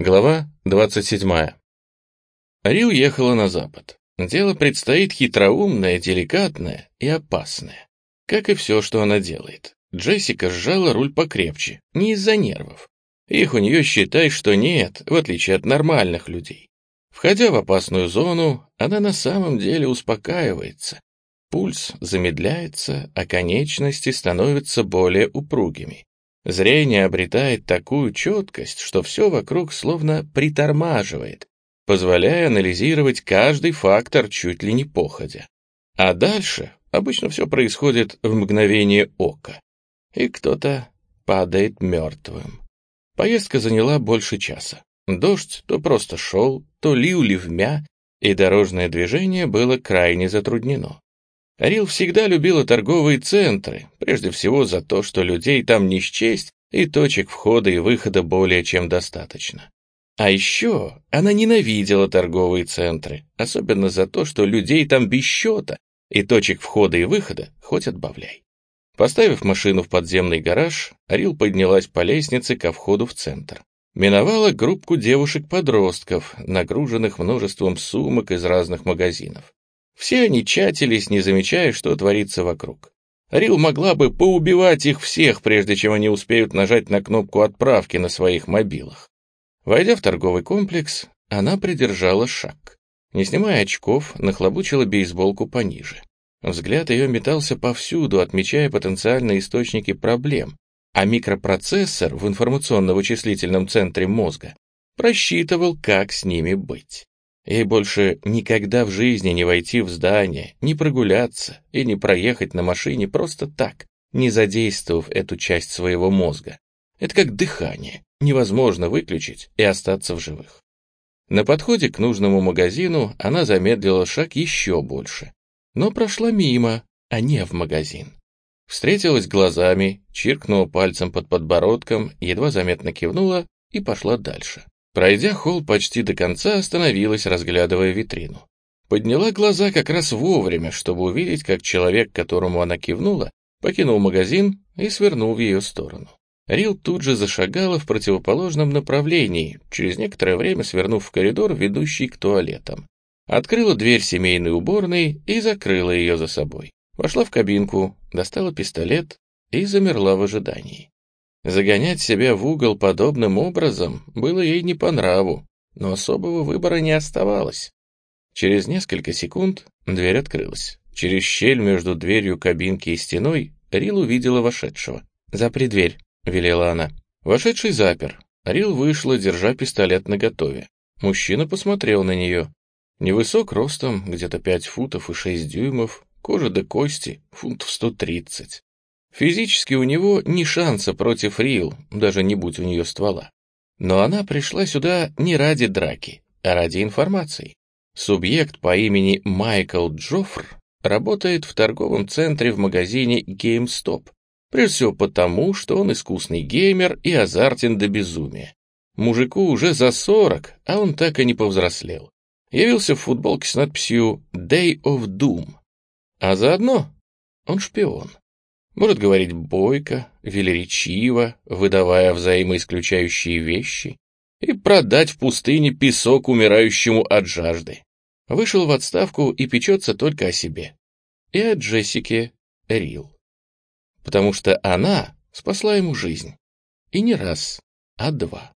Глава 27. Рил ехала на запад. Дело предстоит хитроумное, деликатное и опасное. Как и все, что она делает. Джессика сжала руль покрепче, не из-за нервов. Их у нее считай, что нет, в отличие от нормальных людей. Входя в опасную зону, она на самом деле успокаивается. Пульс замедляется, а конечности становятся более упругими. Зрение обретает такую четкость, что все вокруг словно притормаживает, позволяя анализировать каждый фактор чуть ли не походя. А дальше обычно все происходит в мгновение ока, и кто-то падает мертвым. Поездка заняла больше часа. Дождь то просто шел, то лил ливмя, и дорожное движение было крайне затруднено. Рил всегда любила торговые центры, прежде всего за то, что людей там не счесть, и точек входа и выхода более чем достаточно. А еще она ненавидела торговые центры, особенно за то, что людей там без счета, и точек входа и выхода хоть отбавляй. Поставив машину в подземный гараж, Рил поднялась по лестнице ко входу в центр. Миновала группку девушек-подростков, нагруженных множеством сумок из разных магазинов. Все они чатились, не замечая, что творится вокруг. Рил могла бы поубивать их всех, прежде чем они успеют нажать на кнопку отправки на своих мобилах. Войдя в торговый комплекс, она придержала шаг. Не снимая очков, нахлобучила бейсболку пониже. Взгляд ее метался повсюду, отмечая потенциальные источники проблем, а микропроцессор в информационно-вычислительном центре мозга просчитывал, как с ними быть. Ей больше никогда в жизни не войти в здание, не прогуляться и не проехать на машине просто так, не задействовав эту часть своего мозга. Это как дыхание, невозможно выключить и остаться в живых. На подходе к нужному магазину она замедлила шаг еще больше, но прошла мимо, а не в магазин. Встретилась глазами, чиркнула пальцем под подбородком, едва заметно кивнула и пошла дальше. Пройдя холл почти до конца, остановилась, разглядывая витрину. Подняла глаза как раз вовремя, чтобы увидеть, как человек, которому она кивнула, покинул магазин и свернул в ее сторону. Рил тут же зашагала в противоположном направлении, через некоторое время свернув в коридор, ведущий к туалетам. Открыла дверь семейной уборной и закрыла ее за собой. Вошла в кабинку, достала пистолет и замерла в ожидании. Загонять себя в угол подобным образом было ей не по нраву, но особого выбора не оставалось. Через несколько секунд дверь открылась. Через щель между дверью кабинки и стеной Рил увидела вошедшего. «Запри дверь», — велела она. Вошедший запер. Рил вышла, держа пистолет наготове. Мужчина посмотрел на нее. Невысок ростом, где-то пять футов и шесть дюймов, кожа до кости, фунтов сто тридцать. Физически у него ни шанса против Рил, даже не будь у нее ствола. Но она пришла сюда не ради драки, а ради информации. Субъект по имени Майкл Джоффр работает в торговом центре в магазине GameStop. Прежде всего потому, что он искусный геймер и азартен до безумия. Мужику уже за 40, а он так и не повзрослел. Явился в футболке с надписью «Day of Doom». А заодно он шпион. Может говорить бойко, велеречиво, выдавая взаимоисключающие вещи, и продать в пустыне песок умирающему от жажды. Вышел в отставку и печется только о себе. И о Джессике Рил. Потому что она спасла ему жизнь. И не раз, а два.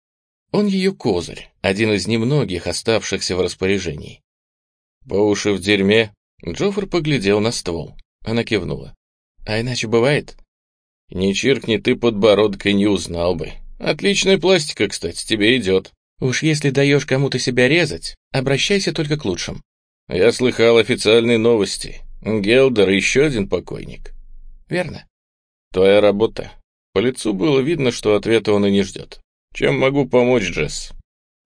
Он ее козырь, один из немногих оставшихся в распоряжении. По уши в дерьме Джоффер поглядел на ствол. Она кивнула. А иначе бывает? Не чиркни ты подбородкой, не узнал бы. Отличная пластика, кстати, тебе идет. Уж если даешь кому-то себя резать, обращайся только к лучшим. Я слыхал официальные новости. Гелдер еще один покойник. Верно. Твоя работа. По лицу было видно, что ответа он и не ждет. Чем могу помочь, Джесс?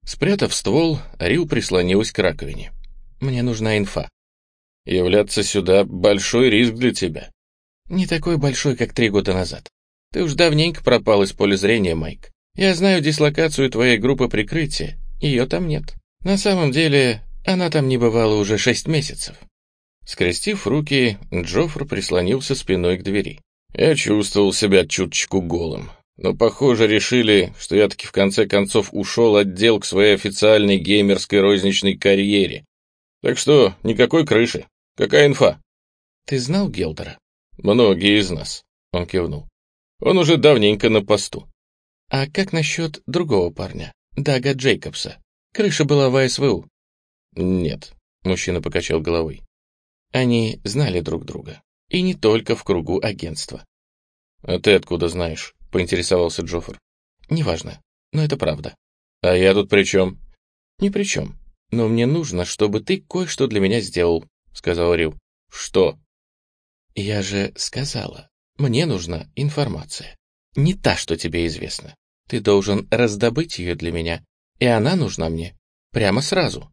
Спрятав ствол, Рил прислонилась к раковине. Мне нужна инфа. Являться сюда — большой риск для тебя. Не такой большой, как три года назад. Ты уж давненько пропал из поля зрения, Майк. Я знаю дислокацию твоей группы прикрытия. Ее там нет. На самом деле, она там не бывала уже шесть месяцев. Скрестив руки, Джоффр прислонился спиной к двери. Я чувствовал себя чуточку голым. Но, похоже, решили, что я таки в конце концов ушел от дел к своей официальной геймерской розничной карьере. Так что никакой крыши. Какая инфа? Ты знал Гелдера? Многие из нас, он кивнул. Он уже давненько на посту. А как насчет другого парня, Дага Джейкобса? Крыша была в АСВУ. Нет, мужчина покачал головой. Они знали друг друга. И не только в кругу агентства. А ты откуда знаешь? поинтересовался Джоффер. «Неважно, но это правда». «А я тут при чем?» «Ни при чем. Но мне нужно, чтобы ты кое-что для меня сделал», — сказал Рил. «Что?» «Я же сказала, мне нужна информация. Не та, что тебе известна. Ты должен раздобыть ее для меня, и она нужна мне прямо сразу».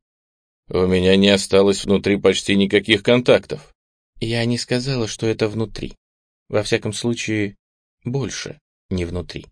«У меня не осталось внутри почти никаких контактов». «Я не сказала, что это внутри. Во всяком случае, больше не внутри.